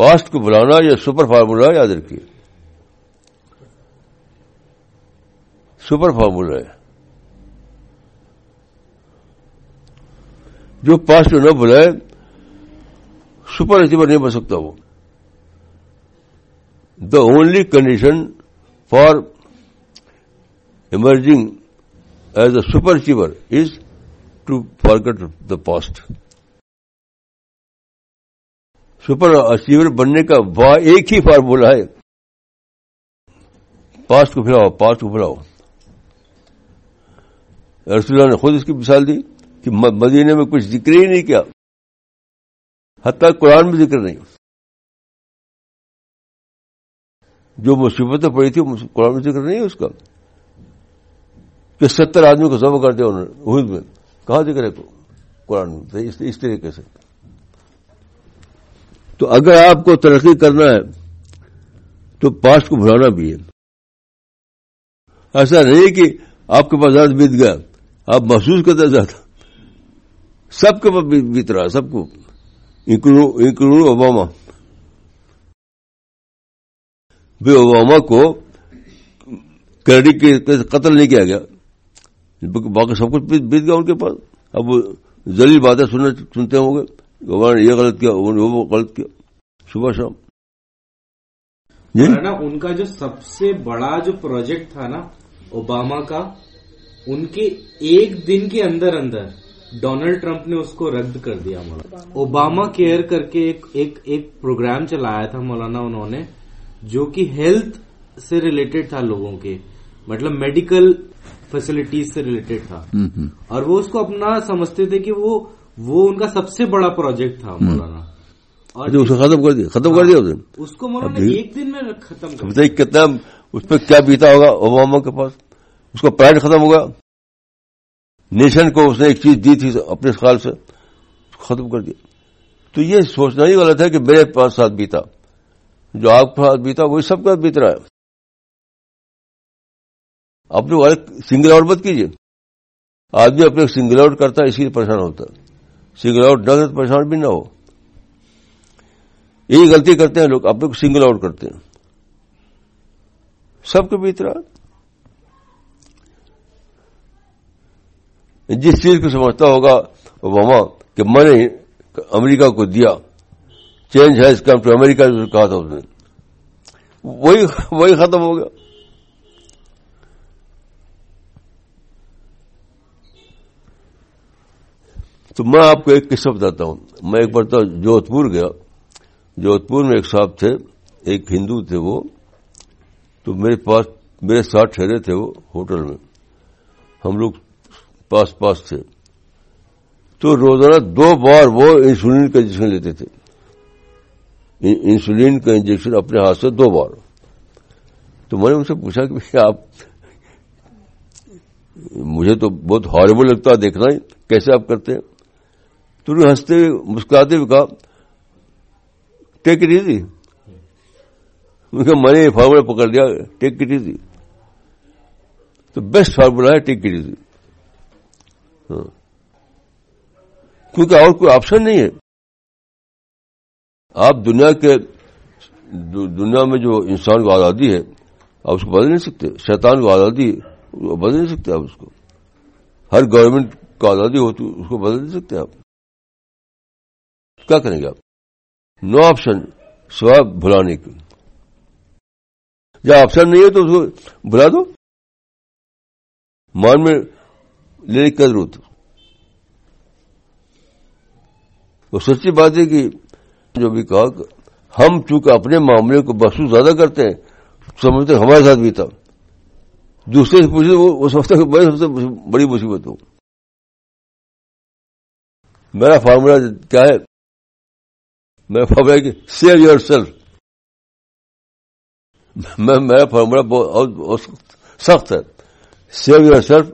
Past کو بلانا یہ سپر فارمولا یاد رکھیے۔ سپر فارمولا ہے۔ جو پاسٹ نہ بلائے، سپر اچیور نہیں بن سکتا وہ۔ The only condition for emerging as a super achiever is to forget the past super achiever بننے کا وا ایک ہی فارمولا ہے۔ پاسٹ کو پھیلاؤ پاسٹ کو پھیلاؤ۔ رسول اللہ نے خود اس کی مثال دی کہ مدینے میں کچھ ذکر ہی نہیں کیا۔ حتیٰ قرآن میں ذکر نہیں۔ جو مصیبتیں پڑی تھی قرآن میں ذکر نہیں ہے اس کا۔ کہ ستر آدمی کو ضبط کر دیا انہوں نے، عہد میں۔ کہاں ذکر ہے قرآن میں، اس طریقے سے۔ تو اگر آپ کو ترقی کرنا ہے، تو پاسٹ کو بھلانا بھی ہے۔ ایسا نہیں کہ آپ کے پاس زیادہ بیت گیا، آپ محسوس کرتے زیادہ۔ سب کے پاس بیت رہا، سب کو۔ Include Obama. بھی اوباما کو کریڈی کے قتل نہیں کیا گیا۔ باقی سب کچھ بیت گیا ان کے پاس۔ اب وہ ذلیل باتیں سنتے ہوں گے۔ نے یہ غلط کیا وہ غلط کیا۔ صبح شام۔ جی؟ نا ان کا جو سب سے بڑا جو پروجیکٹ تھا نا اوباما کا ان کے ایک دن کے اندر اندر ڈونلڈ ٹرمپ نے اس کو رد کر دیا مولانا۔ اوباما کیئر کر کے ایک ایک, ایک پروگرام چلایا تھا مولانا انہوں نے جو کہ ہیلتھ سے ریلیٹڈ تھا لوگوں کے مطلب میڈیکل فیسلٹیز سے ریلیٹڈ تھا۔ اور وہ اس کو اپنا سمجھتے تھے کہ وہ وہ ان کا سب سے بڑا پروجیکٹ تھا مولانا۔ اور اچھا، ختم کر دیا ختم کر دیا اس کو مولانا ایک دن میں ختم کر کتنا اس پہ کیا بیتا ہوگا اوباما کے پاس۔ اس کا پرائڈ ختم ہوگا۔ نیشن کو اس نے ایک چیز دی تھی اپنے خیال سے ختم کر دیا۔ تو یہ سوچنا ہی غلط ہے کہ میرے پاس ساتھ بیتا۔ جو آپ کے ساتھ بیتا وہی سب کا بیت رہا ہے۔ اپنے سنگل آؤٹ مت کیجیے آدمی اپنے سنگل آؤٹ کرتا ہے اسی لیے پریشان ہوتا ہے۔ سنگل آؤٹ نہ تو پریشان بھی نہ ہو۔ یہی غلطی کرتے ہیں لوگ، اپنے کو سنگل آؤٹ کرتے ہیں۔ سب کے بیت رہا جس چیز کو سمجھتا ہوگا، اوباما، کہ میں نے امریکہ کو دیا۔ Change has come to America کہا تھا اس نے۔ وہی وہی ختم ہو گیا۔ تو میں آپ کو ایک قصہ بتاتا ہوں۔ میں ایک بار جودھ پور گیا۔ جودھ پور میں ایک صاحب تھے، ایک ہندو تھے وہ۔ تو میرے پاس، میرے ساتھ ٹھہرے تھے وہ ہوٹل میں۔ ہم لوگ پاس پاس تھے۔ تو روزانہ دو بار وہ انسولین کا انجیکشن لیتے تھے۔ انسولین کا انجیکشن اپنے ہاتھ سے دو بار۔ تو میں نے ان سے پوچھا کہ آپ، مجھے تو بہت ہاربل لگتا ہے دیکھنا ہی کیسے آپ کرتے ہیں؟ تو انہیں ہنستے ہوئے مسکراتے ہوئے کہا، ٹیک اٹ ایزی۔ میں نے یہ فارمولا پکڑ لیا، ٹیک اٹ ایزی۔ تو بیسٹ فارمولا ہے ٹیک اٹ ایزی۔ ہاں۔ کیونکہ اور کوئی آپشن نہیں ہے۔ آپ دنیا کے، دنیا میں جو انسان کو آزادی ہے، آپ اس کو بدل نہیں سکتے۔ شیطان کو آزادی بدل نہیں سکتے آپ اس کو۔ ہر گورنمنٹ کو آزادی ہوتی اس کو بدل نہیں سکتے آپ۔ کیا کریں گے آپ؟ نو آپشن سوائے بھلانے کی۔ جب آپشن نہیں ہے تو اس کو بلا دو۔ مان میں لینے کی ضرورت وہ سچی بات ہے کہ جو بھی کہا ہم چونکہ اپنے معاملے کو محسوس زیادہ کرتے ہیں، سمجھتے ہمارے ساتھ بھی تھا۔ دوسرے سے پوچھتے وہ سمجھتا کہ میں سب سے بڑی مصیبت ہوں۔ میرا فارمولا کیا ہے؟ میں فارمولا کہ سیو یور سیلف میرا فارمولا بہت سخت ہے. Save your self